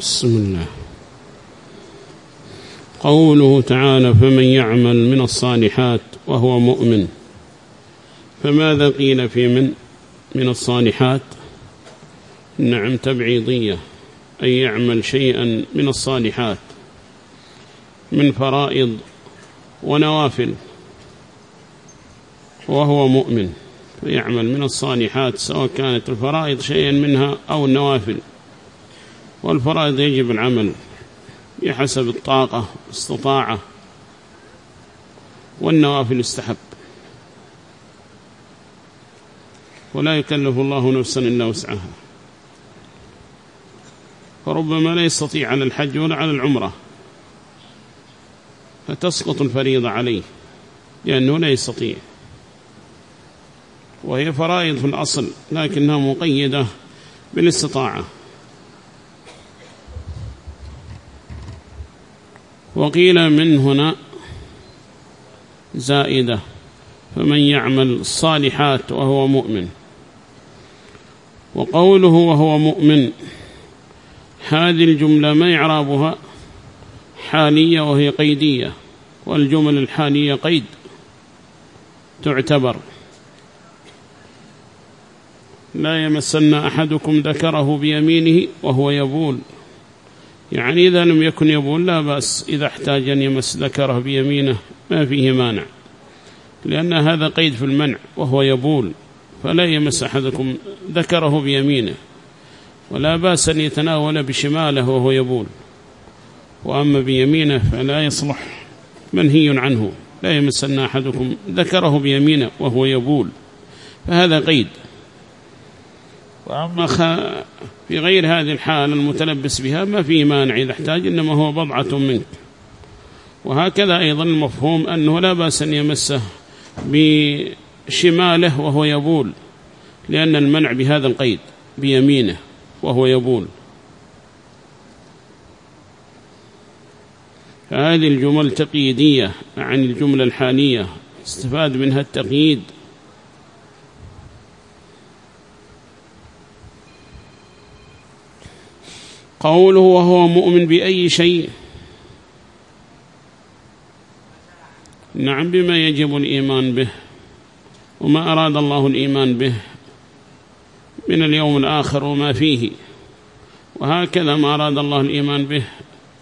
بسم الله. قوله تعالى فمن يعمل من الصالحات وهو مؤمن. فماذا قيل في من من الصالحات؟ نعم تبعيضية أن يعمل شيئا من الصالحات من فرائض ونوافل وهو مؤمن فيعمل من الصالحات سواء كانت الفرائض شيئا منها أو النوافل. والفرائض يجب العمل بحسب الطاقة استطاعة والنوافل استحب. ولا يكلف الله نفسا إلا وسعها. فربما لا يستطيع على الحج ولا على العمرة. فتسقط الفريضة عليه لأنه لا يستطيع. وهي فرائض في الأصل لكنها مقيدة بالاستطاعة. وقيل من هنا زائدة فمن يعمل الصالحات وهو مؤمن. وقوله وهو مؤمن هذه الجملة ما إعرابها؟ حالية وهي قيدية والجمل الحالية قيد تعتبر. لا يمسن أحدكم ذكره بيمينه وهو يبول. يعني إذا لم يكن يبول لا بأس إذا احتاج أن يمس ذكره بيمينه ما فيه مانع. لأن هذا قيد في المنع وهو يبول فلا يمس أحدكم ذكره بيمينه. ولا بأس أن يتناول بشماله وهو يبول. وأما بيمينه فلا يصلح منهي عنه. لا يمسن أحدكم ذكره بيمينه وهو يبول فهذا قيد. وأما في غير هذه الحالة المتلبس بها ما فيه مانع إذا احتاج إنما هو بضعة منك. وهكذا أيضا المفهوم أنه لا بأس أن يمسه بشماله وهو يبول لأن المنع بهذا القيد بيمينه وهو يبول. فهذه الجمل تقييدية عن الجملة الحالية استفاد منها التقييد قوله وهو مؤمن بأي شيء؟ نعم بما يجب الإيمان به وما أراد الله الإيمان به من اليوم الآخر وما فيه. وهكذا ما أراد الله الإيمان به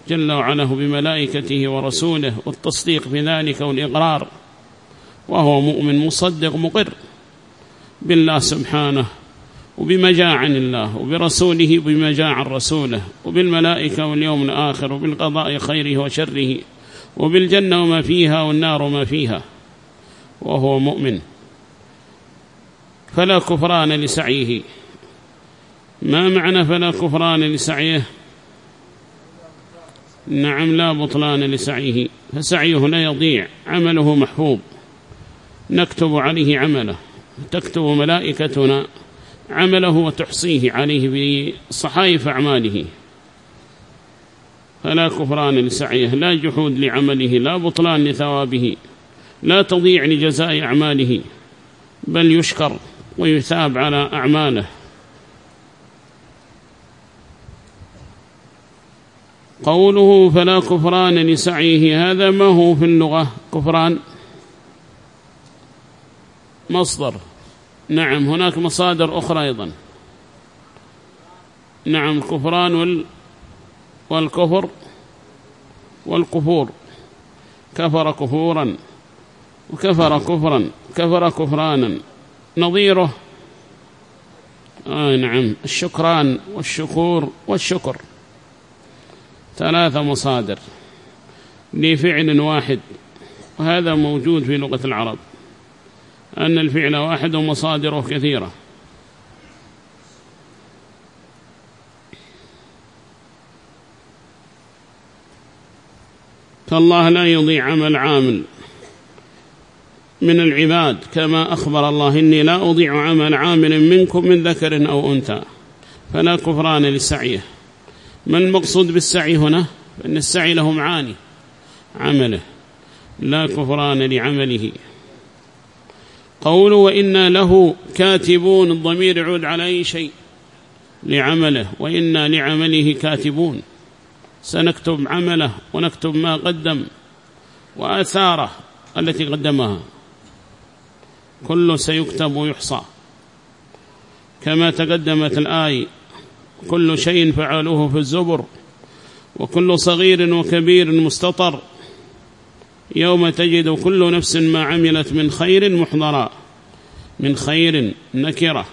جل وعلا بملائكته ورسوله والتصديق في ذلك والإقرار. وهو مؤمن مصدق مقر بالله سبحانه. وبما جاء عن الله وبرسوله بما جاء عن رسوله وبالملائكة واليوم الآخر وبالقضاء خيره وشره وبالجنة وما فيها والنار وما فيها وهو مؤمن. فلا كفران لسعيه. ما معنى فلا كفران لسعيه؟ نعم لا بطلان لسعيه. فسعيه لا يضيع عمله محفوظ. نكتب عليه عمله. تكتب ملائكتنا. عمله وتحصيه عليه بصحائف أعماله. فلا كفران لسعيه لا جحود لعمله لا بطلان لثوابه لا تضيع لجزاء أعماله بل يشكر ويثاب على أعماله. قوله فلا كفران لسعيه هذا ما هو في اللغة كفران؟ مصدر. نعم هناك مصادر أخرى أيضا. نعم الكفران وال والكفر والكفور. كفر كفورا وكفر كفرا كفر كفرانا. نظيره. آه نعم الشكران والشكور والشكر. ثلاثة مصادر لفعل واحد وهذا موجود في لغة العرب. أن الفعل واحد ومصادره كثيرة. فالله لا يضيع عمل عامل من العباد كما أخبر الله إني لا أضيع عمل عامل منكم من ذكر أو أنثى. فلا كفران لسعيه ما المقصود بالسعي هنا؟ فإن السعي له معاني. عمله. لا كفران لعمله. قوله وإنا له كاتبون الضمير يعود على أي شيء؟ لعمله. وإنا لعمله كاتبون. سنكتب عمله ونكتب ما قدم وآثاره التي قدمها. كل سيكتب ويحصى. كما تقدمت الآية كل شيء فعلوه في الزبر وكل صغير وكبير مستطر. يوم تجد كل نفس ما عملت من خير محضرا من خير نكرة.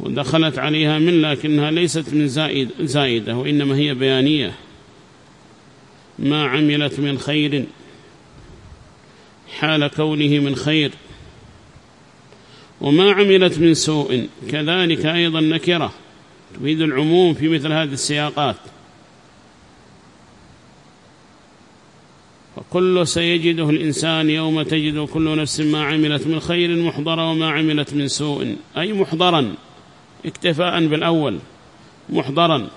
ودخلت عليها من لكنها ليست من زائد زائدة وإنما هي بيانية. ما عملت من خير حال كونه من خير. وما عملت من سوء كذلك أيضا نكرة. تفيد العموم في مثل هذه السياقات. فكل سيجده الإنسان يوم تجد كل نفس ما عملت من خير محضرا وما عملت من سوء. أي محضرا اكتفاء بالأول محضرا.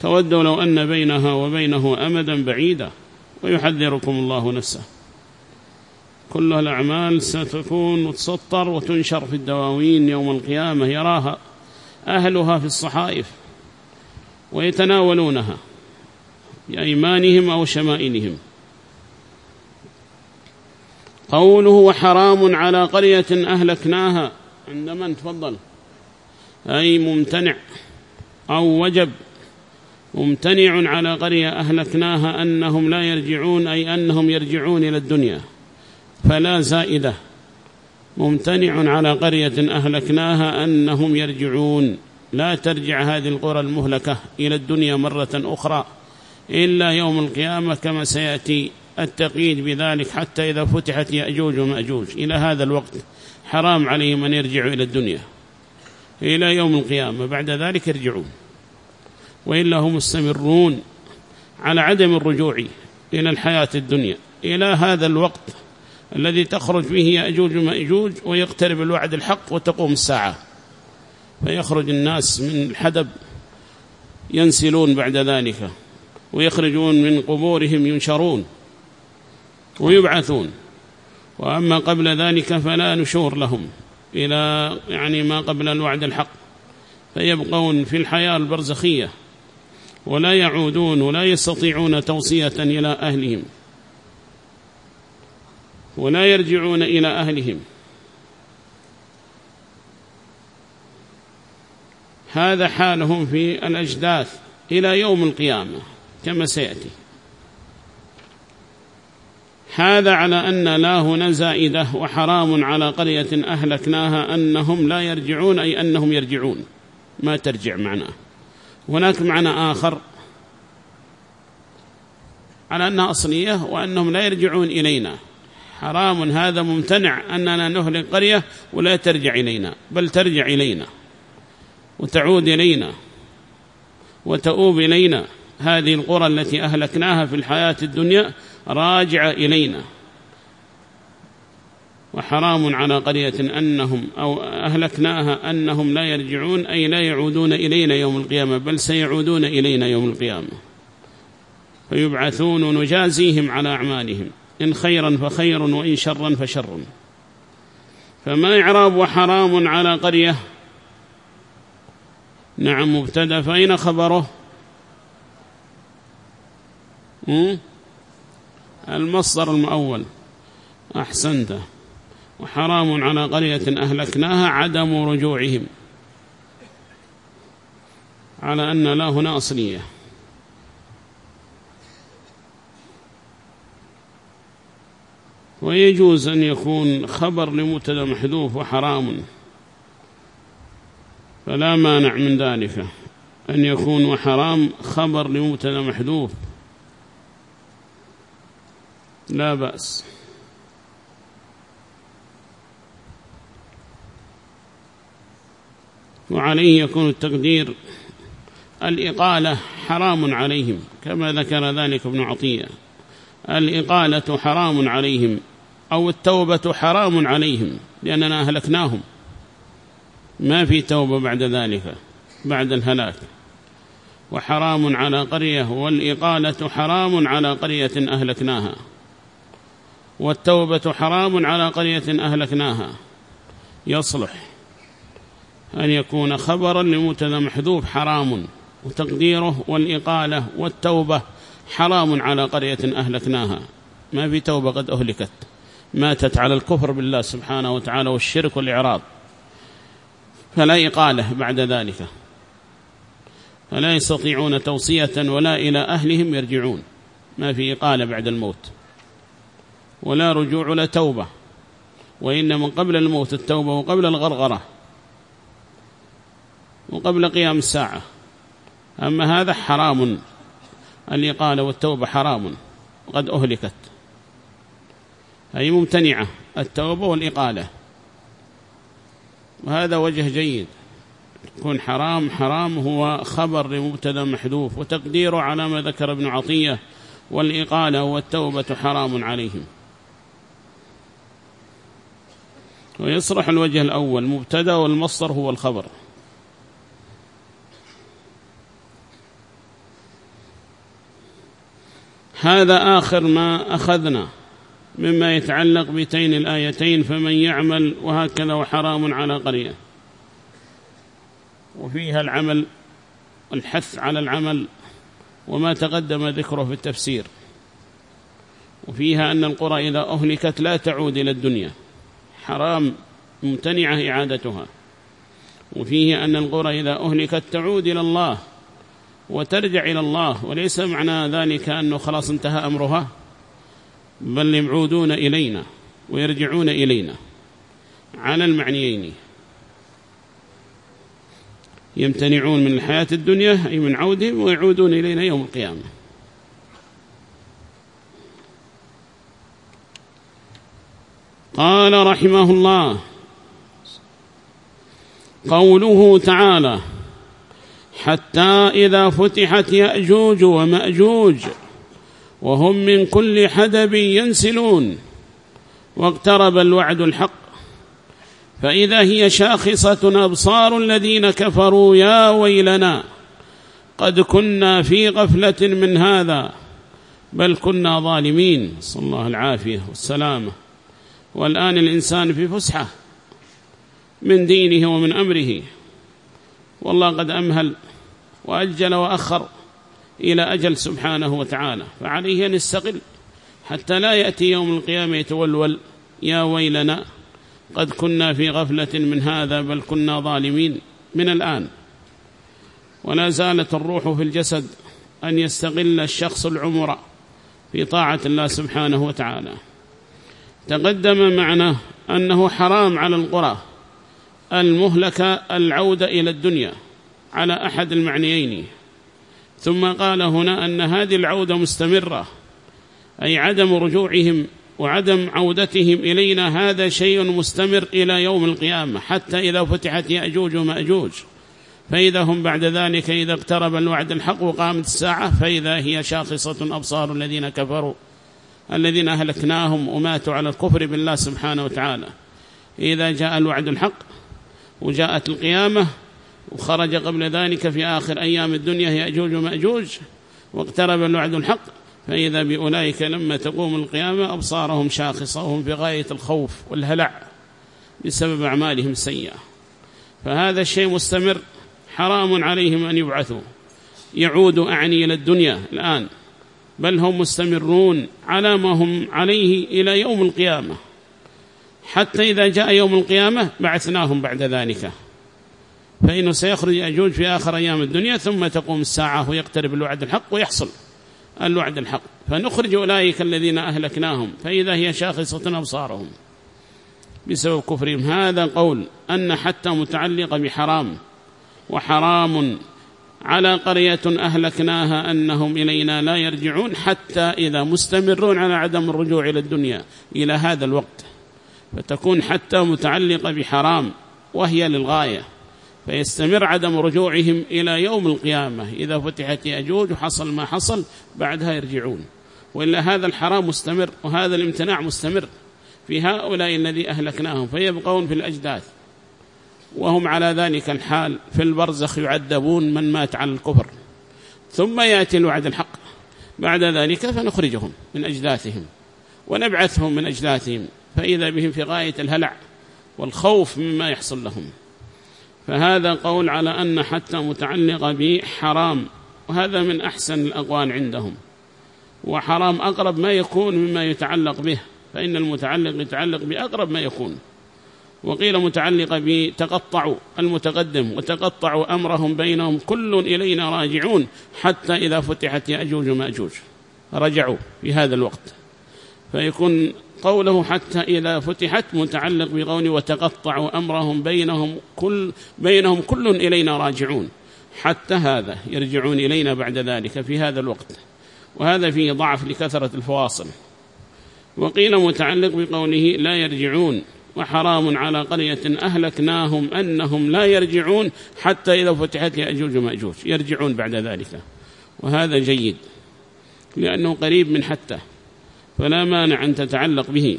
تودوا لو أن بينها وبينه أمدا بعيدا ويحذركم الله نفسه. كل الأعمال ستكون وتسطر وتنشر في الدواوين يوم القيامة يراها أهلها في الصحائف ويتناولونها. بأيمانهم أو شمائلهم. قوله وحرام على قرية أهلكناها. عند من تفضل. أي ممتنع أو وجب. ممتنع على قرية أهلكناها أنهم لا يرجعون أي أنهم يرجعون إلى الدنيا. فلا زائدة. ممتنع على قرية أهلكناها أنهم يرجعون. لا ترجع هذه القرى المهلكة إلى الدنيا مرة أخرى. إلا يوم القيامة كما سيأتي التقييد بذلك حتى إذا فتحت يأجوج ومأجوج. إلى هذا الوقت حرام عليهم أن يرجعوا إلى الدنيا. إلى يوم القيامة. بعد ذلك يرجعون. وإلا هم مستمرون على عدم الرجوع إلى الحياة الدنيا. إلى هذا الوقت الذي تخرج فيه يأجوج ومأجوج ويقترب الوعد الحق وتقوم الساعة. فيخرج الناس من الحدب ينسلون بعد ذلك. ويخرجون من قبورهم ينشرون ويبعثون. وأما قبل ذلك فلا نشور لهم إلى يعني ما قبل الوعد الحق فيبقون في الحياة البرزخية ولا يعودون ولا يستطيعون توصية إلى أهلهم ولا يرجعون إلى أهلهم. هذا حالهم في الأجداث إلى يوم القيامة. كما سيأتي. هذا على أن لا هنا زائدة وحرام على قرية أهلكناها أنهم لا يرجعون أي أنهم يرجعون. ما ترجع معنا هناك معنى آخر على أنها أصلية وأنهم لا يرجعون إلينا. حرام هذا ممتنع أننا نهلك قرية ولا ترجع إلينا بل ترجع إلينا وتعود إلينا وتؤوب إلينا. هذه القرى التي أهلكناها في الحياة الدنيا راجعة إلينا. وحرام على قرية أنهم أو أهلكناها أنهم لا يرجعون أي لا يعودون إلينا يوم القيامة بل سيعودون إلينا يوم القيامة. فيبعثون ونجازيهم على أعمالهم إن خيرا فخير وإن شرا فشر فما إعراب وحرام على قرية. نعم مبتدأ فأين خبره؟ المصدر المؤول. أحسنت. وحرام على قرية أهلكناها عدم رجوعهم. على أن لا هنا أصلية. ويجوز أن يكون خبر لمبتدأ محذوف وحرام. فلا مانع من ذلك. أن يكون وحرام خبر لمبتدأ محذوف. لا بأس. وعليه يكون التقدير الإقالة حرام عليهم كما ذكر ذلك ابن عطية. الإقالة حرام عليهم أو التوبة حرام عليهم لأننا أهلكناهم. ما في توبة بعد ذلك بعد الهلاك. وحرام على قرية والإقالة حرام على قرية أهلكناها. والتوبة حرام على قرية أهلكناها. يصلح أن يكون خبرا لمبتدا محذوف حرام وتقديره والإقالة والتوبة حرام على قرية أهلكناها. ما في توبة قد أهلكت. ماتت على الكفر بالله سبحانه وتعالى والشرك والإعراض. فلا إقالة بعد ذلك. فلا يستطيعون توصية ولا إلى أهلهم يرجعون. ما في إقالة بعد الموت. ولا رجوع ولا توبة. وإنما قبل الموت التوبة وقبل الغرغرة. وقبل قيام الساعة. أما هذا حرام. الإقالة والتوبة حرام. وقد أهلكت. أي ممتنعة. التوبة والإقالة. وهذا وجه جيد. يكون حرام حرام هو خبر لمبتدأ محذوف. وتقديره على ما ذكر ابن عطية. والإقالة والتوبة حرام عليهم. ويصرح الوجه الأول. مبتدا والمصدر هو الخبر. هذا آخر ما أخذنا مما يتعلق بتين الآيتين فمن يعمل وهكذا وحرام على قرية. وفيها العمل الحث على العمل وما تقدم ذكره في التفسير. وفيها أن القرى إذا أهلكت لا تعود إلى الدنيا. حرام ممتنعة إعادتها. وفيه أن القرى إذا أهلكت تعود إلى الله وترجع إلى الله وليس معنى ذلك أنه خلاص انتهى أمرها بل يعودون إلينا ويرجعون إلينا على المعنيين. يمتنعون من الحياة الدنيا أي من عودهم ويعودون إلينا يوم القيامة. قال رحمه الله. قوله تعالى حتى إذا فتحت يأجوج ومأجوج وهم من كل حدب ينسلون واقترب الوعد الحق فإذا هي شاخصة أبصار الذين كفروا يا ويلنا قد كنا في غفلة من هذا بل كنا ظالمين. صلى الله العافية والسلامة والآن الإنسان في فسحة من دينه ومن أمره. والله قد أمهل وأجل وأخر إلى أجل سبحانه وتعالى. فعليه أن يستقل حتى لا يأتي يوم القيامة يتولول. يا ويلنا قد كنا في غفلة من هذا بل كنا ظالمين من الآن. ولا زالت الروح في الجسد أن يستغل الشخص العمر في طاعة الله سبحانه وتعالى. تقدم معنا أنه حرام على القرى المهلكة العودة إلى الدنيا على أحد المعنيين. ثم قال هنا أن هذه العودة مستمرة أي عدم رجوعهم وعدم عودتهم إلينا هذا شيء مستمر إلى يوم القيامة حتى إذا فتحت يأجوج ومأجوج. فإذا هم بعد ذلك إذا اقترب الوعد الحق وقامت الساعة فإذا هي شاخصة أبصار الذين كفروا. الذين أهلكناهم وماتوا على الكفر بالله سبحانه وتعالى. إذا جاء الوعد الحق وجاءت القيامة وخرج قبل ذلك في آخر أيام الدنيا يأجوج ومأجوج واقترب الوعد الحق فإذا بأولئك لما تقوم القيامة أبصارهم شاخصة وهم في غاية الخوف والهلع بسبب أعمالهم السيئة. فهذا الشيء مستمر حرام عليهم أن يبعثوا. يعودوا أعني إلى الدنيا الآن. بل هم مستمرون على ما هم عليه إلى يوم القيامة. حتى إذا جاء يوم القيامة بعثناهم بعد ذلك. فإنه سيخرج يأجوج في آخر أيام الدنيا ثم تقوم الساعة ويقترب الوعد الحق ويحصل الوعد الحق. فنخرج أولئك الذين أهلكناهم. فإذا هي شاخصة أبصارهم بسبب كفرهم. هذا قول أن حتى متعلق بحرام وحرام على قرية أهلكناها أنهم إلينا لا يرجعون حتى إذا مستمرون على عدم الرجوع إلى الدنيا إلى هذا الوقت. فتكون حتى متعلقة بحرام وهي للغاية. فيستمر عدم رجوعهم إلى يوم القيامة. إذا فتحت يأجوج وحصل ما حصل بعدها يرجعون. وإلا هذا الحرام مستمر وهذا الامتناع مستمر. في هؤلاء الذي أهلكناهم فيبقون في الأجداث. وهم على ذلك الحال في البرزخ يعذبون من مات على الكفر. ثم يأتي الوعد الحق. بعد ذلك فنخرجهم من أجداثهم ونبعثهم من أجداثهم. فإذا بهم في غاية الهلع والخوف مما يحصل لهم. فهذا قول على أن حتى متعلق بحرام وهذا من أحسن الأقوال عندهم. وحرام أقرب ما يكون مما يتعلق به. فإن المتعلق يتعلق بأقرب ما يكون. وقيل متعلقة بتقطعوا المتقدم وتقطعوا أمرهم بينهم كل إلينا راجعون حتى إذا فتحت يأجوج ومأجوج. رجعوا في هذا الوقت. فيكون قوله حتى إذا فتحت متعلق بقوله وتقطعوا أمرهم بينهم كل, بينهم كل إلينا راجعون. حتى هذا يرجعون إلينا بعد ذلك في هذا الوقت. وهذا فيه ضعف لكثرة الفواصل. وقيل متعلق بقوله لا يرجعون. وحرام على قرية أهلكناهم أنهم لا يرجعون حتى إذا فتحت يأجوج ومأجوج يرجعون بعد ذلك. وهذا جيد لأنه قريب من حتى فلا مانع أن تتعلق به.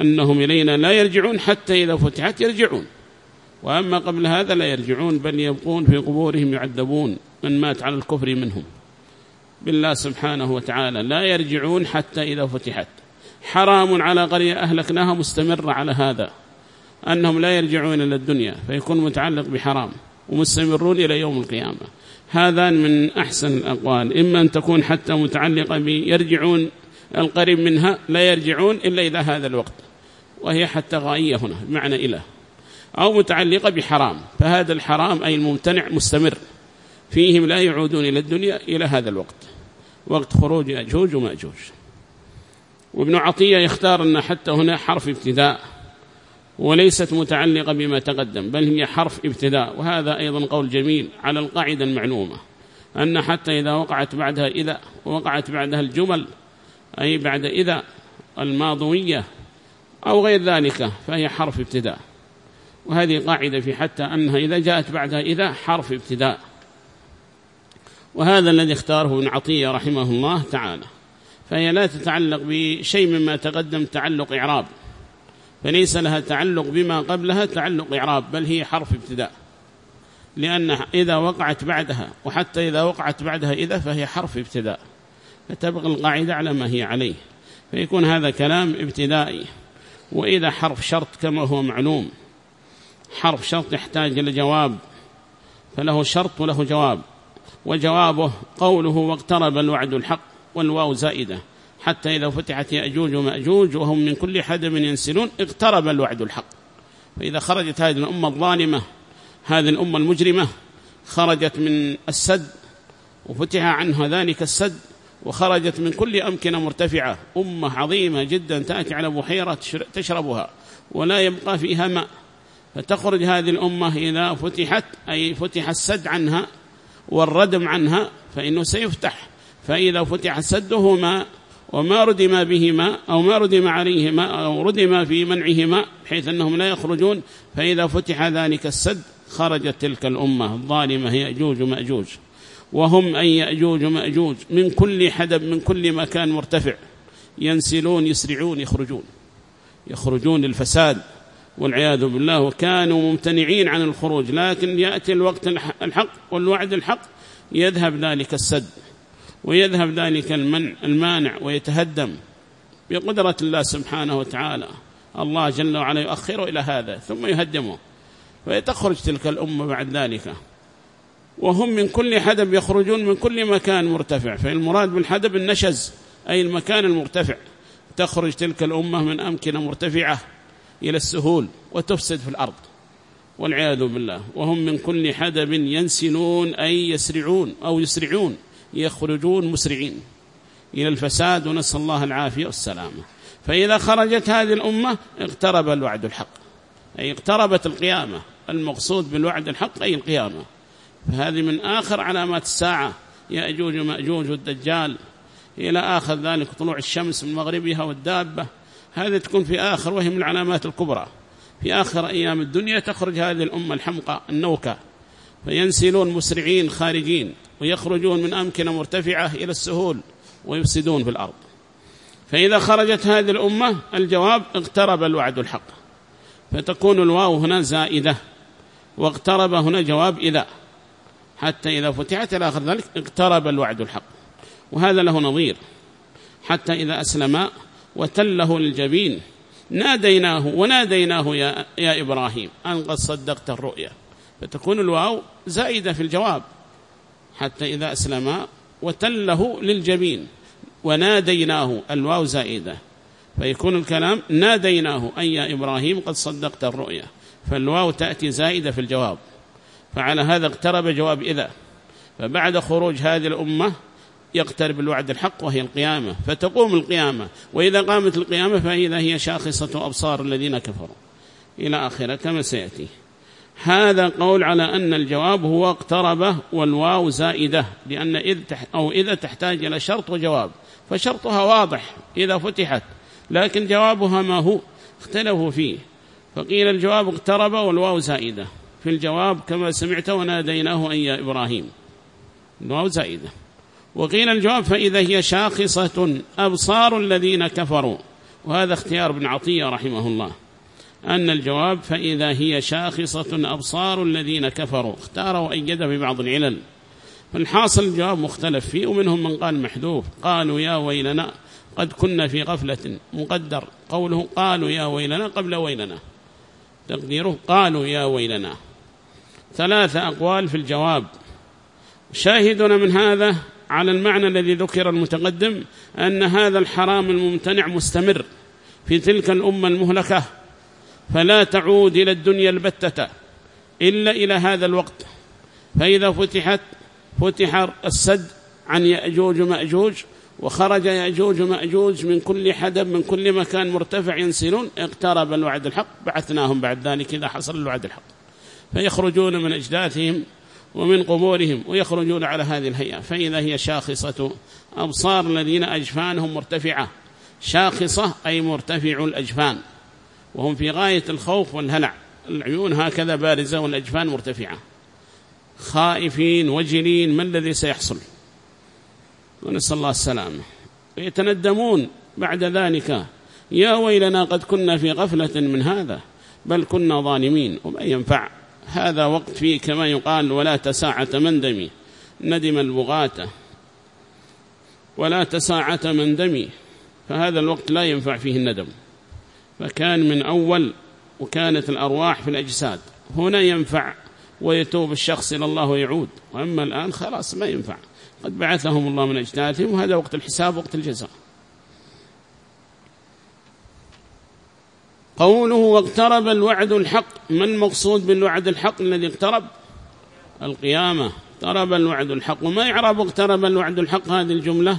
أنهم إلينا لا يرجعون حتى إذا فتحت يرجعون. وأما قبل هذا لا يرجعون بل يبقون في قبورهم يعذبون من مات على الكفر منهم. بالله سبحانه وتعالى لا يرجعون حتى إذا فتحت. حرام على قرية أهلكناها مستمرة على هذا أنهم لا يرجعون إلى الدنيا فيكون متعلق بحرام ومستمرون إلى يوم القيامة. هذا من أحسن الأقوال. إما أن تكون حتى متعلقة بيرجعون القريب منها لا يرجعون إلا إلى هذا الوقت وهي حتى غائية هنا بمعنى إله. أو متعلقة بحرام فهذا الحرام أي الممتنع مستمر. فيهم لا يعودون إلى الدنيا إلى هذا الوقت. وقت خروج أجوج ومأجوج. وابن عطية يختار أن حتى هنا حرف ابتداء وليست متعلقة بما تقدم بل هي حرف ابتداء. وهذا أيضا قول جميل على القاعدة المعلومة أن حتى إذا وقعت بعدها إذا وقعت بعدها الجمل أي بعد إذا الماضوية أو غير ذلك فهي حرف ابتداء. وهذه قاعدة في حتى أنها إذا جاءت بعدها إذا حرف ابتداء. وهذا الذي اختاره ابن عطية رحمه الله تعالى. فهي لا تتعلق بشيء مما تقدم تعلق إعراب فليس لها تعلق بما قبلها تعلق إعراب بل هي حرف ابتداء لأن إذا وقعت بعدها وحتى إذا وقعت بعدها إذا فهي حرف ابتداء فتبقى القاعدة على ما هي عليه فيكون هذا كلام ابتدائي وإذا حرف شرط كما هو معلوم حرف شرط يحتاج إلى جواب فله شرط وله جواب وجوابه قوله واقترب الوعد الحق. والواو زائدة. حتى إذا فتحت يأجوج ومأجوج وهم من كل حدم ينسلون اقترب الوعد الحق. فإذا خرجت هذه الأمة الظالمة هذه الأمة المجرمة خرجت من السد وفتح عنها ذلك السد وخرجت من كل أمكنة مرتفعة. أمة عظيمة جدا تأتي على بحيرة تشربها ولا يبقى فيها ماء. فتخرج هذه الأمة إذا فتحت أي فتح السد عنها والردم عنها فإنه سيفتح. فإذا فتح سده ماء وما ردم به ماء أو ما ردم عليه ماء أو ردم في منعه ماء بحيث أنهم لا يخرجون فإذا فتح ذلك السد خرجت تلك الأمة. الظالمة يأجوج ومأجوج وهم أن يأجوج ومأجوج من كل حدب من كل مكان مرتفع. ينسلون يسرعون يخرجون. يخرجون للفساد. والعياذ بالله. وكانوا ممتنعين عن الخروج. لكن يأتي الوقت الحق والوعد الحق. يذهب ذلك السد. ويذهب ذلك المنع المانع ويتهدم بقدرة الله سبحانه وتعالى. الله جل وعلا يؤخره إلى هذا ثم يهدمه ويتخرج تلك الأمة بعد ذلك. وهم من كل حدب يخرجون من كل مكان مرتفع فالمراد بالحدب النشز أي المكان المرتفع. تخرج تلك الأمة من أمكنة مرتفعة إلى السهول وتفسد في الأرض. والعياذ بالله. وهم من كل حدب ينسلون أي يسرعون أو يسرعون. يخرجون مسرعين. إلى الفساد ونسأل الله العافية والسلامة. فإذا خرجت هذه الأمة اقترب الوعد الحق. أي اقتربت القيامة. المقصود بالوعد الحق أي القيامة. فهذه من آخر علامات الساعة. يأجوج ومأجوج والدجال. إلى آخر ذلك طلوع الشمس من مغربها والدابة. هذه تكون في آخر وهي من العلامات الكبرى. في آخر أيام الدنيا تخرج هذه الأمة الحمقى النوكة. فينسلون مسرعين خارجين. ويخرجون من أمكنة مرتفعة إلى السهول ويفسدون في الأرض. فإذا خرجت هذه الأمة الجواب اقترب الوعد الحق. فتكون الواو هنا زائدة واقترب هنا جواب إذا. حتى إذا فتحت إلى آخر ذلك اقترب الوعد الحق. وهذا له نظير. حتى إذا أسلم وتله الجبين ناديناه وناديناه يا, يا إبراهيم أن قد صدقت الرؤيا. فتكون الواو زائدة في الجواب. حتى إذا أسلما وتله للجبين وناديناه الواو زائدة. فيكون الكلام ناديناه أي يا إبراهيم قد صدقت الرؤيا. فالواو تأتي زائدة في الجواب. فعلى هذا اقترب جواب إذا. فبعد خروج هذه الأمة يقترب الوعد الحق وهي القيامة. فتقوم القيامة. وإذا قامت القيامة فإذا هي شاخصة أبصار الذين كفروا. إلى آخرة كما سيأتي. هذا قول على أن الجواب هو اقترب والواو زائدة لأن إذ تح أو إذا تحتاج إلى شرط وجواب فشرطها واضح إذا فتحت لكن جوابها ما هو؟ اختلفوا فيه. فقيل الجواب اقترب والواو زائدة. في الجواب كما سمعت وناديناه أن يا إبراهيم. الواو زائدة. وقيل الجواب فإذا هي شاخصة أبصار الذين كفروا. وهذا اختيار ابن عطية رحمه الله. أن الجواب فإذا هي شاخصة أبصار الذين كفروا. اختاروا أيد في بعض العلل. فالحاصل الجواب مختلف فيه ومنهم من قال محذوف. قالوا يا ويلنا قد كنا في غفلة. مقدر. قوله قالوا يا ويلنا قبل ويلنا. تقديره قالوا يا ويلنا. ثلاثة أقوال في الجواب. شاهدنا من هذا على المعنى الذي ذكر المتقدم أن هذا الحرام الممتنع مستمر في تلك الأمة المهلكة. فلا تعود إلى الدنيا البتة إلا إلى هذا الوقت. فإذا فتحت فتح السد عن يأجوج مأجوج وخرج يأجوج مأجوج من كل حدب من كل مكان مرتفع ينسلون اقترب الوعد الحق بعثناهم بعد ذلك إذا حصل الوعد الحق. فيخرجون من أجداثهم ومن قبورهم ويخرجون على هذه الهيئة. فإذا هي شاخصة أبصار الذين أجفانهم مرتفعة. شاخصة أي مرتفع الأجفان. وهم في غاية الخوف والهلع. العيون هكذا بارزة والأجفان مرتفعة. خائفين وجلين ما الذي سيحصل؟ ونسأل الله السلامة ويتندمون بعد ذلك. يا ويلنا قد كنا في غفلة من هذا بل كنا ظالمين. وما ينفع؟ هذا وقت فيه كما يقال ولا تساعة مندمي ندم البغاة. ولا تساعة مندمي فهذا الوقت لا ينفع فيه الندم. فكان من أول وكانت الأرواح في الأجساد. هنا ينفع ويتوب الشخص إلى الله ويعود. وأما الآن خلاص ما ينفع. قد بعثهم الله من أجدادهم وهذا وقت الحساب وقت الجزاء. قوله واقترب الوعد الحق. ما المقصود بالوعد الحق الذي اقترب؟ القيامة. اقترب الوعد الحق. وما يعرب اقترب الوعد الحق هذه الجملة؟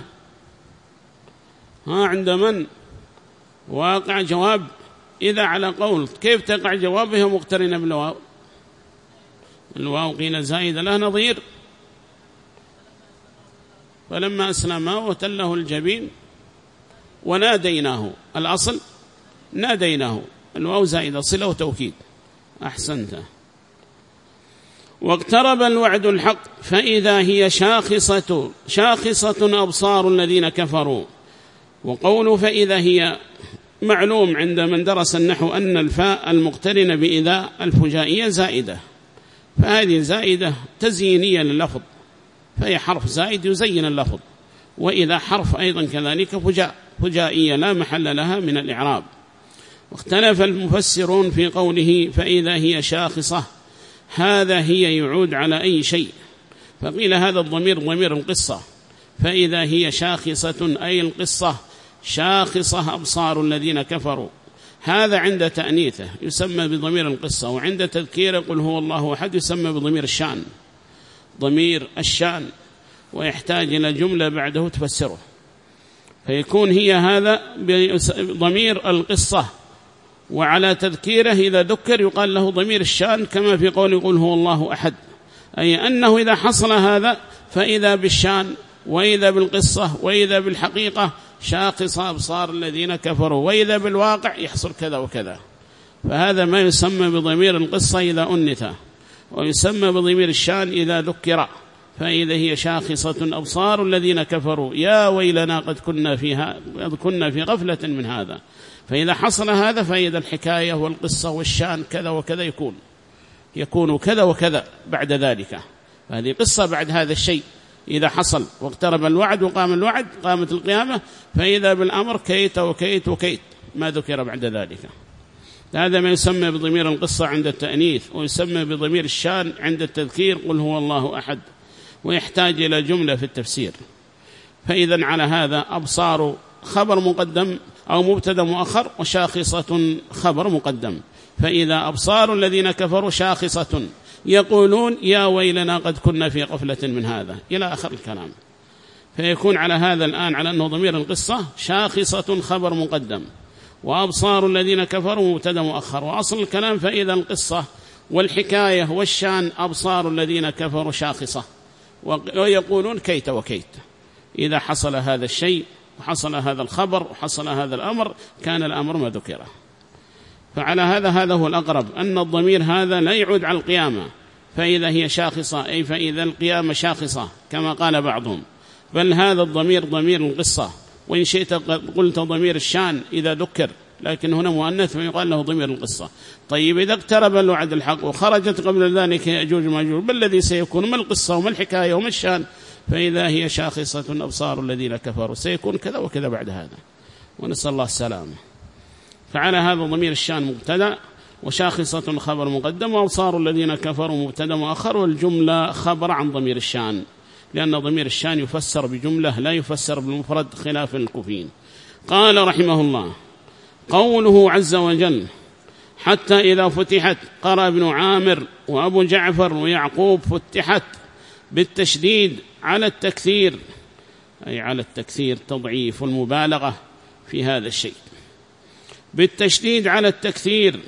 ها عند من؟ واقع جواب إذا على قول كيف تقع جوابها مقترنة بالواو؟ الواو قيل زائدة له نظير. فلما أسلم وتله الجبين وناديناه. الأصل ناديناه. الواو زائدة صلة وتوكيد أحسنت. واقترب الوعد الحق فإذا هي شاخصة شاخصة أبصار الذين كفروا. وقول فإذا هي معلوم عند من درس النحو أن الفاء المقترنة بإذا الفجائية زائدة. فهذه زائدة تزيينية لللفظ فهي حرف زائد يزين اللفظ. وإذا حرف أيضا كذلك فجاء فجائية لا محل لها من الإعراب. واختلف المفسرون في قوله فإذا هي شاخصة هذا هي يعود على أي شيء. فقيل هذا الضمير ضمير القصة. فإذا هي شاخصة أي القصة. شاخصة أبصار الذين كفروا. هذا عند تأنيثه يسمى بضمير القصة وعند تذكير قل هو الله أحد يسمى بضمير الشأن. ضمير الشأن ويحتاج إلى جملة بعده تفسره. فيكون هي هذا بضمير القصة وعلى تذكيره إذا ذكر يقال له ضمير الشأن كما في قول يقول هو الله أحد. أي أنه إذا حصل هذا فإذا بالشأن وإذا بالقصة وإذا بالحقيقة شاقص أبصار الذين كفروا. وإذا بالواقع يحصل كذا وكذا. فهذا ما يسمى بضمير القصة إذا أنث ويسمى بضمير الشان إذا ذكر. فإذا هي شاخصة أبصار الذين كفروا. يا ويلنا قد كنا فيها قد كنا في غفلة من هذا. فإذا حصل هذا فإذا الحكاية والقصة والشان كذا وكذا يكون. يكون كذا وكذا بعد ذلك. هذه قصة بعد هذا الشيء. إذا حصل واقترب الوعد وقام الوعد قامت القيامة فإذا بالأمر كيت وكيت وكيت ما ذكر بعد ذلك. هذا ما يسمى بضمير القصة عند التأنيث ويسمى بضمير الشان عند التذكير قل هو الله أحد ويحتاج إلى جملة في التفسير. فإذا على هذا أبصار خبر مقدم أو مبتدأ مؤخر وشاخصة خبر مقدم. فإذا أبصار الذين كفروا شاخصة يقولون يا ويلنا قد كنا في غفلة من هذا. إلى آخر الكلام. فيكون على هذا الآن على أنه ضمير القصة شاخصة خبر مقدم. وأبصار الذين كفروا مبتدا مؤخر. وأصل الكلام فإذا القصة والحكاية والشأن أبصار الذين كفروا شاخصة. ويقولون كيت وكيت. إذا حصل هذا الشيء وحصل هذا الخبر وحصل هذا الأمر كان الأمر ما ذكره فعلى هذا هذا هو الأقرب أن الضمير هذا لا يعود على القيامة. فإذا هي شاخصة أي فإذا القيامة شاخصة كما قال بعضهم. بل هذا الضمير ضمير القصة. وإن شئت قلت ضمير الشان إذا ذكر لكن هنا مؤنث ويقال له ضمير القصة. طيب إذا اقترب الوعد الحق وخرجت قبل ذلك يأجوج ماجوج ما الذي سيكون؟ ما القصة وما الحكاية وما الشان؟ فإذا هي شاخصة أبصار الذين كفروا سيكون كذا وكذا بعد هذا. ونسأل الله السلامة. فعلى هذا ضمير الشان مبتدأ وشاخصة خبر مقدم وأبصار الذين كفروا مبتدأ مؤخر والجملة خبر عن ضمير الشان. لأن ضمير الشان يفسر بجملة لا يفسر بالمفرد خلاف الكوفيين. قال رحمه الله قوله عز وجل حتى إذا فتحت قرأ ابن عامر وأبو جعفر ويعقوب فتحت بالتشديد على التكثير أي على التكثير تضعيف المبالغة في هذا الشيء. بالتشديد على التكثير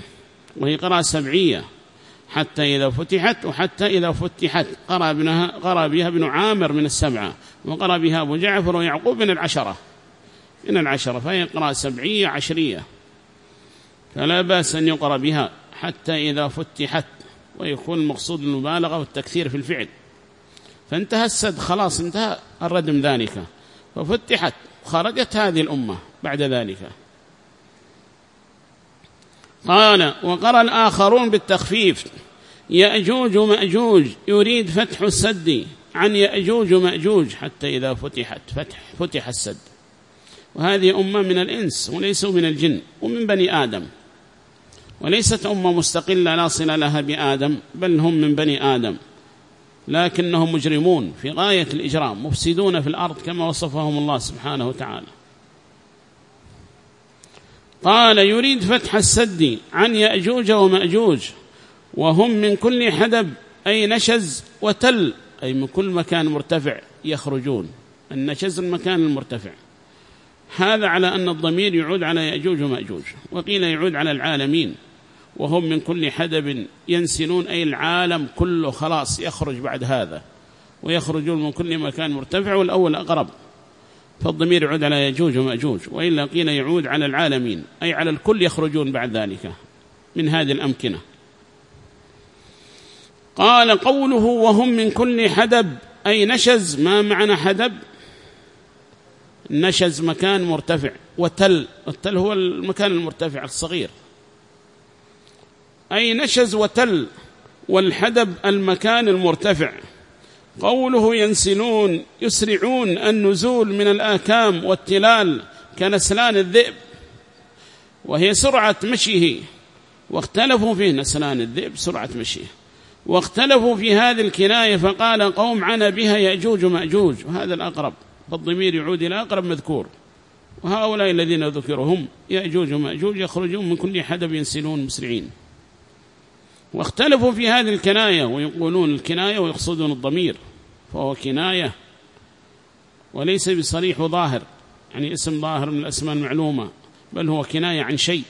وهي قراءة سبعية حتى إذا فتحت وحتى إذا فتحت. قرأ, بنها قرأ بها ابن عامر من السبعة وقرأ بها أبو جعفر ويعقوب من العشرة. من العشرة فهي قراءة سبعية عشرية. فلا بأس أن يقرأ بها حتى إذا فتحت ويكون المقصود المبالغة والتكثير في الفعل. فانتهى السد خلاص انتهى الردم ذلك. ففتحت خرجت هذه الأمة بعد ذلك. قال وقرأ الآخرون بالتخفيف. يأجوج مأجوج يريد فتح السد. عن يأجوج مأجوج حتى إذا فتحت فتح فتح السد. وهذه أمة من الإنس وليسوا من الجن ومن بني آدم. وليست أمة مستقلة لا صل لها بآدم بل هم من بني آدم. لكنهم مجرمون في غاية الإجرام مفسدون في الأرض كما وصفهم الله سبحانه وتعالى. قال يريد فتح السد عن يأجوج ومأجوج وهم من كل حدب أي نشز وتل أي من كل مكان مرتفع يخرجون. النشز المكان المرتفع. هذا على أن الضمير يعود على يأجوج ومأجوج وقيل يعود على العالمين وهم من كل حدب ينسلون أي العالم كله خلاص يخرج بعد هذا ويخرجون من كل مكان مرتفع والأول أقرب. فالضمير يعود على يجوج ومأجوج وإلا قيل يعود على العالمين أي على الكل يخرجون بعد ذلك من هذه الأمكنة. قال قوله وهم من كل حدب أي نشز ما معنى حدب؟ نشز مكان مرتفع وتل التل هو المكان المرتفع الصغير. أي نشز وتل والحدب المكان المرتفع. قوله ينسلون يسرعون النزول من الآكام والتلال كنسلان الذئب وهي سرعة مشيه. واختلفوا فيه نسلان الذئب سرعة مشيه. واختلفوا في هذه الكناية فقال قوم عنا بها يأجوج مأجوج وهذا الأقرب فالضمير يعود إلى أقرب مذكور. وهؤلاء الذين ذكرهم يأجوج ومأجوج يخرجون من كل حدب ينسلون مسرعين. واختلفوا في هذه الكناية ويقولون الكناية ويقصدون الضمير. فهو كناية وليس بصريح وظاهر. يعني اسم ظاهر من الأسماء المعلومة بل هو كناية عن شيء.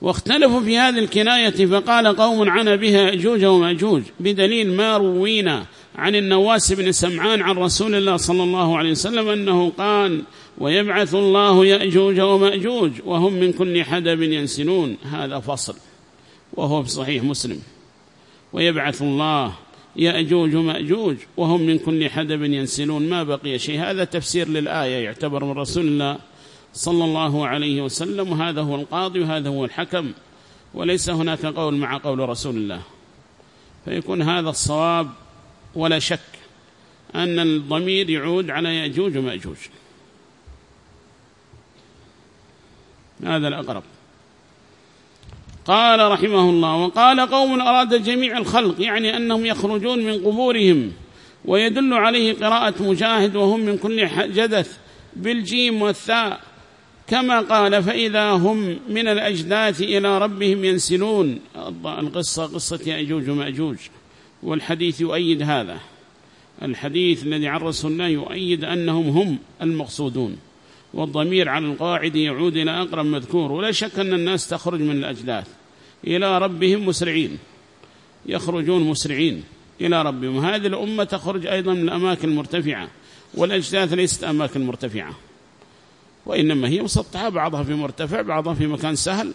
واختلفوا في هذه الكناية فقال قوم عنا بها أجوج ومأجوج بدليل ما روينا عن النواس بن سمعان عن رسول الله صلى الله عليه وسلم أنه قال ويبعث الله يأجوج ومأجوج وهم من كل حدب ينسلون. هذا فصل وهو في صحيح مسلم. ويبعث الله يأجوج ومأجوج وهم من كل حدب ينسلون ما بقي شيء. هذا تفسير للآية يعتبر من رسول الله صلى الله عليه وسلم وهذا هو القاضي وهذا هو الحكم. وليس هناك قول مع قول رسول الله. فيكون هذا الصواب ولا شك أن الضمير يعود على يأجوج ومأجوج. هذا الأقرب. قال رحمه الله وقال قوم أراد جميع الخلق يعني أنهم يخرجون من قبورهم ويدل عليه قراءة مجاهد وهم من كل جدث بالجيم والثاء. كما قال فإذا هم من الأجداث إلى ربهم ينسلون. القصة قصة يأجوج ومأجوج والحديث يؤيد هذا. الحديث الذي عن رسول الله يؤيد أنهم هم المقصودون. والضمير على القاعد يعود إلى أقرب مذكور. ولا شك أن الناس تخرج من الأجداث إلى ربهم مسرعين يخرجون مسرعين إلى ربهم. هذه الأمة تخرج أيضا من الأماكن المرتفعة والأجداث ليست أماكن مرتفعة وإنما هي مسطحة بعضها في مرتفع بعضها في مكان سهل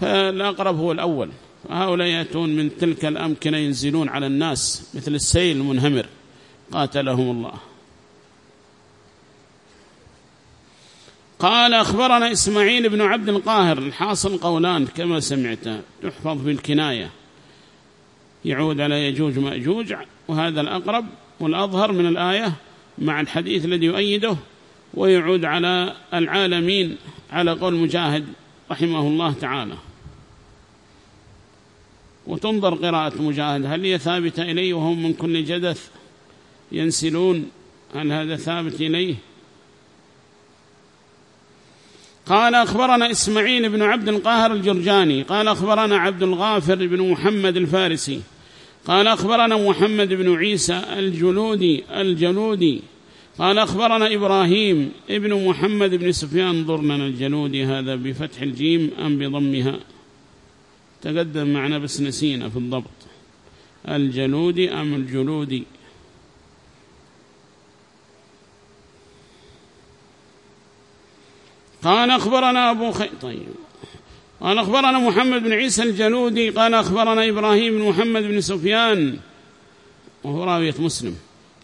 فالأقرب هو الأول. فهؤلاء يأتون من تلك الأمكنة ينزلون على الناس مثل السيل المنهمر قاتلهم الله. قال أخبرنا إسماعيل بن عبد القاهر الحاصل قولان كما سمعت تحفظ في الكناية يعود على يجوج مأجوج وهذا الأقرب والأظهر من الآية مع الحديث الذي يؤيده ويعود على العالمين على قول مجاهد رحمه الله تعالى. وتنظر قراءة مجاهد هل هي ثابتة إليه وهم من كل جدث ينسلون؟ هل هذا ثابت إليه؟ قال أخبرنا إسماعيل بن عبد القاهر الجرجاني قال أخبرنا عبد الغافر بن محمد الفارسي قال أخبرنا محمد بن عيسى الجلودي الجلودي قال أخبرنا إبراهيم ابن محمد بن سفيان انظرنا الجلودي هذا بفتح الجيم أم بضمها. تقدم معنا بس نسينا في الضبط. الجلودي أم الجلودي؟ قال أخبرنا أبو خي طيب. قال أخبرنا محمد بن عيسى الجلودي قال أخبرنا إبراهيم بن محمد بن سفيان وهو راوية مسلم.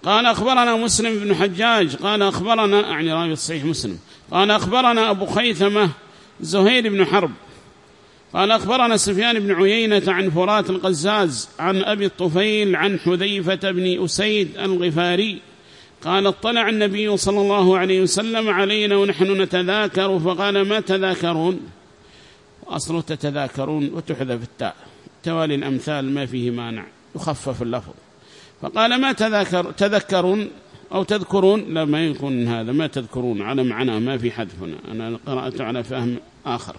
قال أخبرنا مسلم بن حجاج قال أخبرنا أعني راوية صحيح مسلم. قال أخبرنا أبو خيثمة زهير بن حرب. قال أخبرنا سفيان بن عيينة عن فرات القزاز عن أبي الطفيل عن حذيفة بن أسيد الغفاري. قال اطلع النبي صلى الله عليه وسلم علينا ونحن نتذاكر فقال ما تذاكرون؟ أصله تتذاكرون وتحذف التاء. توالي الأمثال ما فيه مانع. يخفف اللفظ. فقال ما تذاكر تذكرون أو تذكرون؟ لا ما يكون هذا. ما تذكرون. على معنى ما في حذف هنا. أنا قرأت على فهم آخر.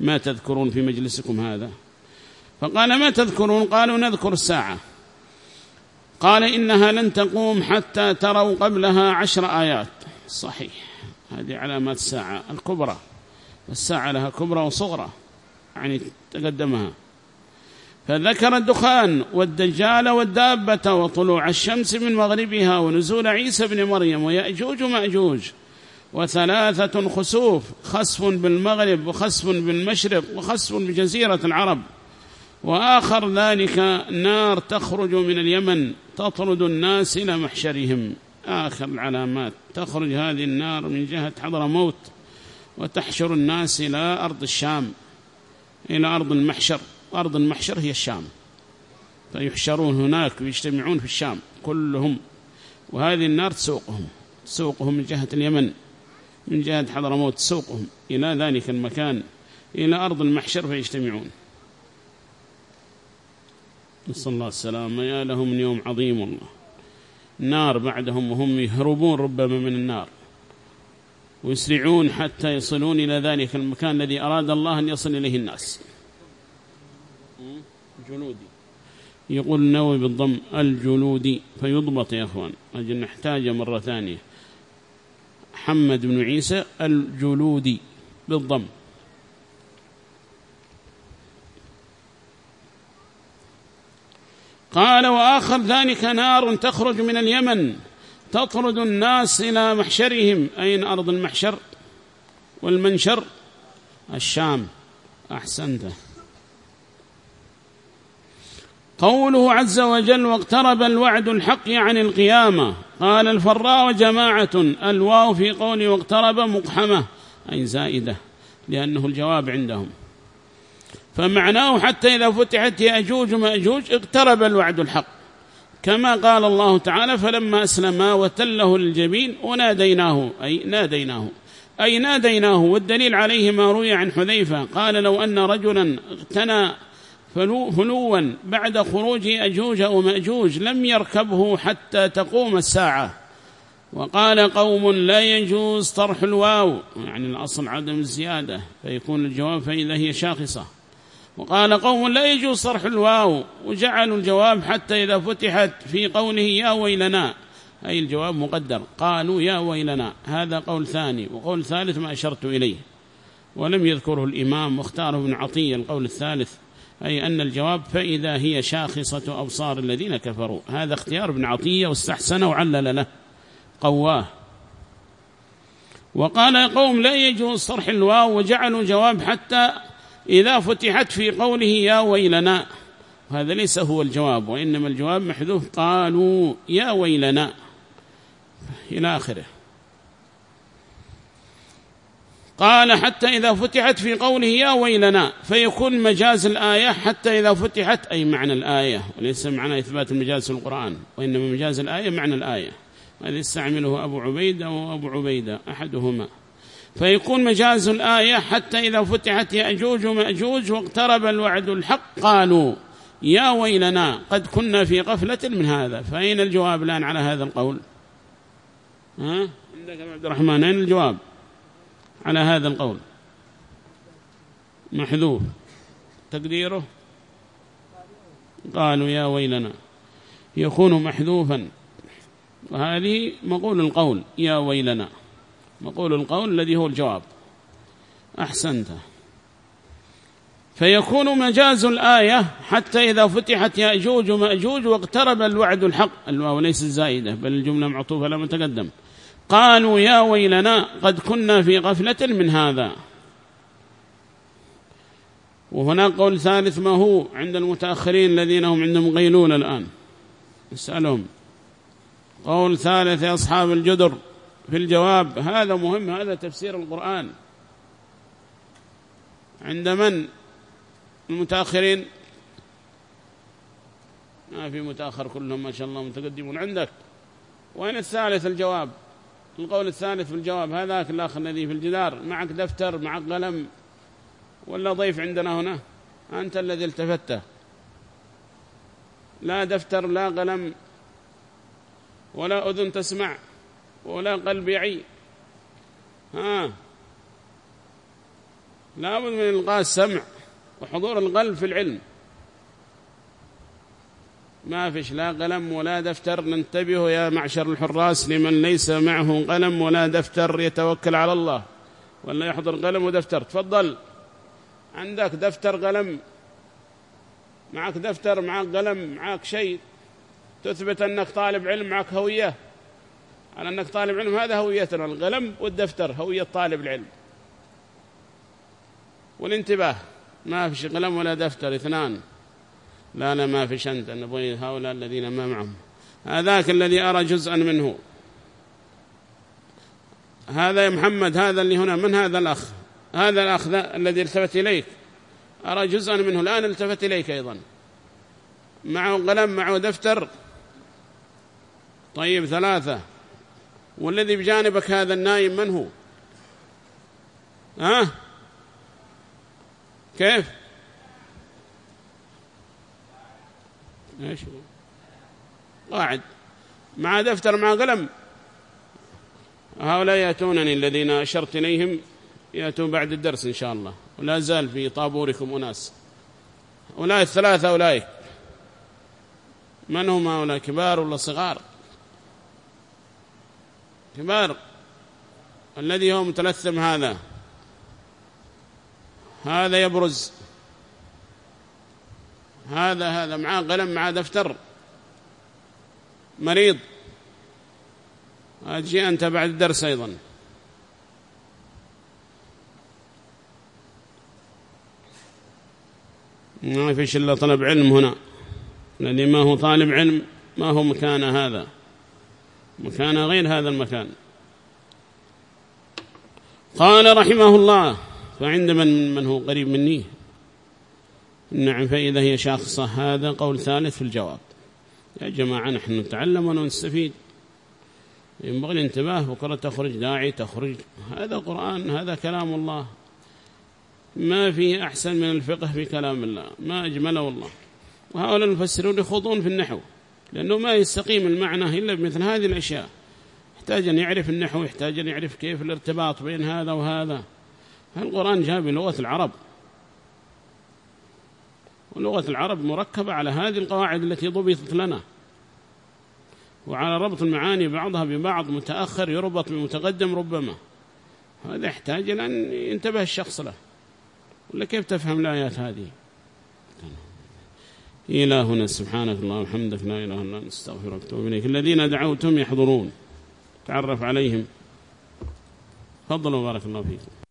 ما تذكرون في مجلسكم هذا؟ فقال ما تذكرون؟ قالوا نذكر الساعة. قال إنها لن تقوم حتى تروا قبلها عشر آيات. صحيح. هذه علامات الساعة الكبرى. الساعة لها كبرى وصغرى. يعني تقدمها. فذكر الدخان والدجال والدابة وطلوع الشمس من مغربها ونزول عيسى بن مريم ويأجوج مأجوج وثلاثة خسوف خسف بالمغرب وخسف بالمشرق وخسف بجزيرة العرب. وآخر ذلك نار تخرج من اليمن تطرد الناس إلى محشرهم. آخر العلامات تخرج هذه النار من جهة حضر موت وتحشر الناس إلى أرض الشام إلى أرض المحشر. أرض المحشر هي الشام. فيحشرون هناك ويجتمعون في الشام كلهم. وهذه النار تسوقهم تسوقهم من جهة اليمن من جهة حضرموت تسوقهم إلى ذلك المكان إلى أرض المحشر فيجتمعون. نسأل الله السلامة. يا لهم من يوم عظيم والله. النار بعدهم وهم يهربون ربما من النار. ويسرعون حتى يصلون إلى ذلك المكان الذي أراد الله أن يصل إليه الناس. جنودي يقول النووي بالضم الجلودي. فيضبط يا أخوان. أجل نحتاج مرة ثانية. محمد بن عيسى الجلودي بالضم. قال وآخر ذلك نار تخرج من اليمن تطرد الناس إلى محشرهم. أين أرض المحشر والمنشر؟ الشام. أحسنته قوله عز وجل واقترب الوعد الحق عن القيامة. قال الفراء جماعة. الواو في قول واقترب مقحمة أي زائدة لأنه الجواب عندهم. فمعناه حتى إذا فتحت يأجوج ومأجوج اقترب الوعد الحق. كما قال الله تعالى فلما أسلما وتله للجبين وناديناه. أي ناديناه. أي ناديناه. والدليل عليه ما روي عن حذيفة. قال لو أن رجلا اغتنى فلوا بعد خروج أجوج أو مأجوج لم يركبه حتى تقوم الساعة. وقال قوم لا يجوز طرح الواو. يعني الأصل عدم الزيادة فيكون الجواب فإذا هي شاخصة. وقال قوم لا يجوز طرح الواو وجعلوا الجواب حتى إذا فتحت في قوله يا ويلنا. أي الجواب مقدر. قالوا يا ويلنا. هذا قول ثاني وقول ثالث ما أشرت إليه. ولم يذكره الإمام واختاره ابن عطية القول الثالث أي أن الجواب فإذا هي شاخصة أبصار الذين كفروا. هذا اختيار ابن عطية واستحسن وعلل له. قواه. وقال قوم لا يجوز صرح الواو وجعلوا جواب حتى إذا فتحت في قوله يا ويلنا هذا ليس هو الجواب وإنما الجواب محذوف قالوا يا ويلنا إلى آخره. قال حتى إذا فتحت في قوله يا ويلنا فيكون مجاز الآية حتى إذا فتحت أي معنى الآية وليس معنى إثبات المجاز في القرآن وإنما مجاز الآية معنى الآية. هذا يستعمله أبو عبيدة وأبو عبيدة أحدهما. فيكون مجاز الآية حتى إذا فتحت يأجوج ومأجوج واقترب الوعد الحق قالوا يا ويلنا قد كنا في غفلة من هذا. فأين الجواب الآن على هذا القول؟ ها؟ عندك عبد الرحمن أين الجواب على هذا القول؟ محذوف. تقديره؟ قالوا يا ويلنا. يكون محذوفا. وهذه مقول القول يا ويلنا. مقول القول الذي هو الجواب. أحسنت. فيكون مجاز الآية حتى إذا فتحت يأجوج ومأجوج واقترب الوعد الحق. الواو ليس الزائدة بل الجملة معطوفة لما تقدم. قالوا يا ويلنا قد كنا في غفلة من هذا. وهناك قول ثالث ما هو عند المتأخرين الذين هم عندهم غيلون الآن. اسألهم. قول ثالث يا أصحاب الجدر. في الجواب هذا مهم هذا تفسير القرآن. عند من؟ المتأخرين؟ ما في متأخر كلهم ما شاء الله متقدمون. عندك؟ وين الثالث الجواب؟ القول الثالث في الجواب هذاك الأخ الذي في الجدار معك دفتر معك قلم ولا ضيف عندنا هنا؟ أنت الذي التفت لا دفتر لا قلم ولا أذن تسمع. ولا قلب يعي ها؟ لابد من إلقاء السمع وحضور القلب في العلم. ما فيش لا قلم ولا دفتر ننتبه يا معشر الحراس لمن ليس معه قلم ولا دفتر يتوكل على الله. ولا يحضر قلم ودفتر. تفضل. عندك دفتر قلم. معك دفتر معك قلم معك شيء. تثبت أنك طالب علم معك هوية. على أنك طالب علم هذا هويتنا القلم والدفتر هوية طالب العلم. والانتباه ما فيش قلم ولا دفتر اثنان. لا لا ما فيش أنت نبغي هؤلاء الذين ما معهم. هذاك الذي أرى جزءا منه. هذا يا محمد هذا اللي هنا من هذا الأخ؟ هذا الأخ الذي التفت إليك. أرى جزءا منه الآن التفت إليك أيضا. معه قلم معه دفتر. طيب ثلاثة. والذي بجانبك هذا النايم من هو؟ ها؟ كيف؟ إيش؟ قاعد. مع دفتر مع قلم. هؤلاء يأتونني الذين أشرت إليهم. يأتون بعد الدرس إن شاء الله. ولا زال في طابوركم أناس. أولئك الثلاثة أولئك. من هم هؤلاء؟ كبار ولا صغار؟ كبار الذي هو متلثم هذا. هذا يبرز. هذا هذا معاه قلم معاه دفتر. مريض. أجي أنت بعد الدرس أيضا. ما فيش إلا طلب علم هنا الذي ما هو طالب علم ما هو مكان هذا. مكان غير هذا المكان. قال رحمه الله فعند من, من هو قريب مني. نعم فإذا هي شاخصة هذا قول ثالث في الجواب. يا جماعة نحن نتعلم ونستفيد. ينبغي الانتباه بكرة تخرج داعي تخرج. هذا قرآن هذا كلام الله. ما فيه أحسن من الفقه في كلام الله. ما أجمله والله وهؤلاء المفسرون يخوضون في النحو. لأنه ما يستقيم المعنى إلا بمثل هذه الأشياء. يحتاج أن يعرف النحو يحتاج أن يعرف كيف الارتباط بين هذا وهذا. القرآن جاء بلغة العرب. ولغة العرب مركبة على هذه القواعد التي ضبطت لنا. وعلى ربط المعاني بعضها ببعض متأخر يربط بمتقدم ربما. هذا يحتاج أن ينتبه الشخص له. ولا كيف تفهم الآيات هذه؟ إلهنا سبحانك الله وحمدك لا إله إلا أنت أستغفرك وأتوب إليك. الذين دعوتهم يحضرون تعرف عليهم. فضلوا بارك الله فيكم.